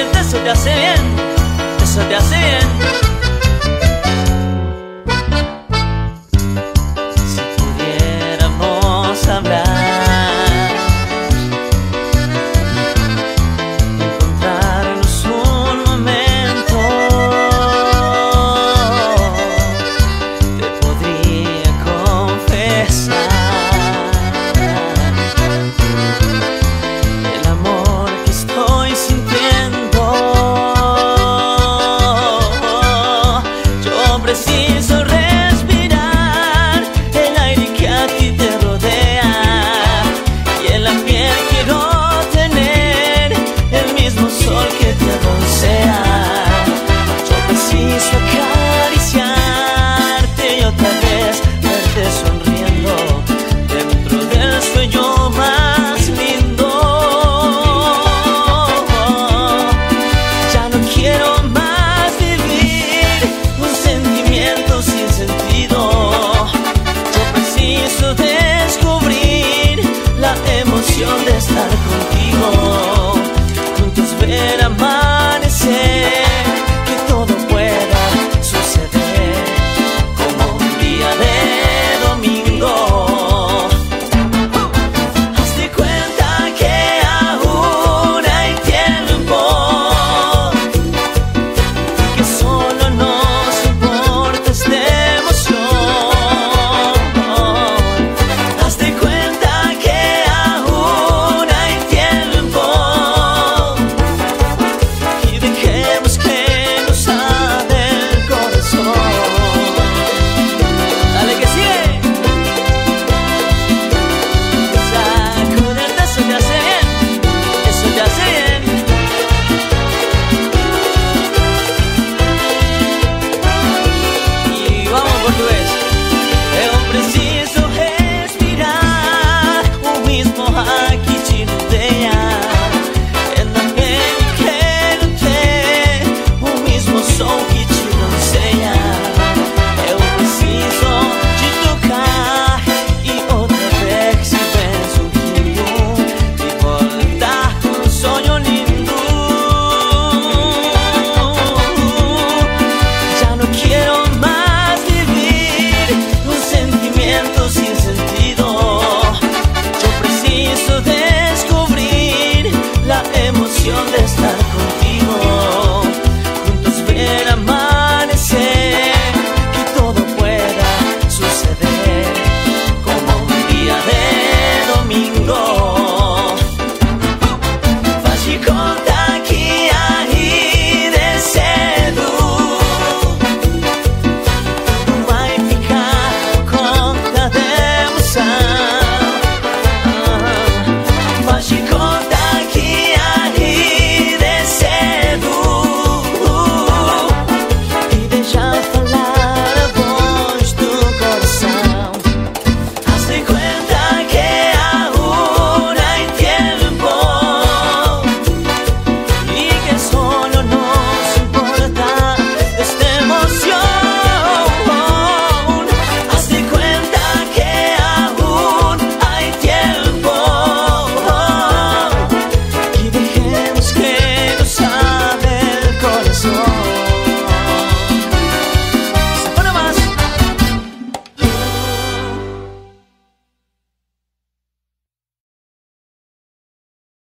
eso te hace bien, eso te hace bien. isso tem so